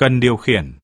Cần điều khiển.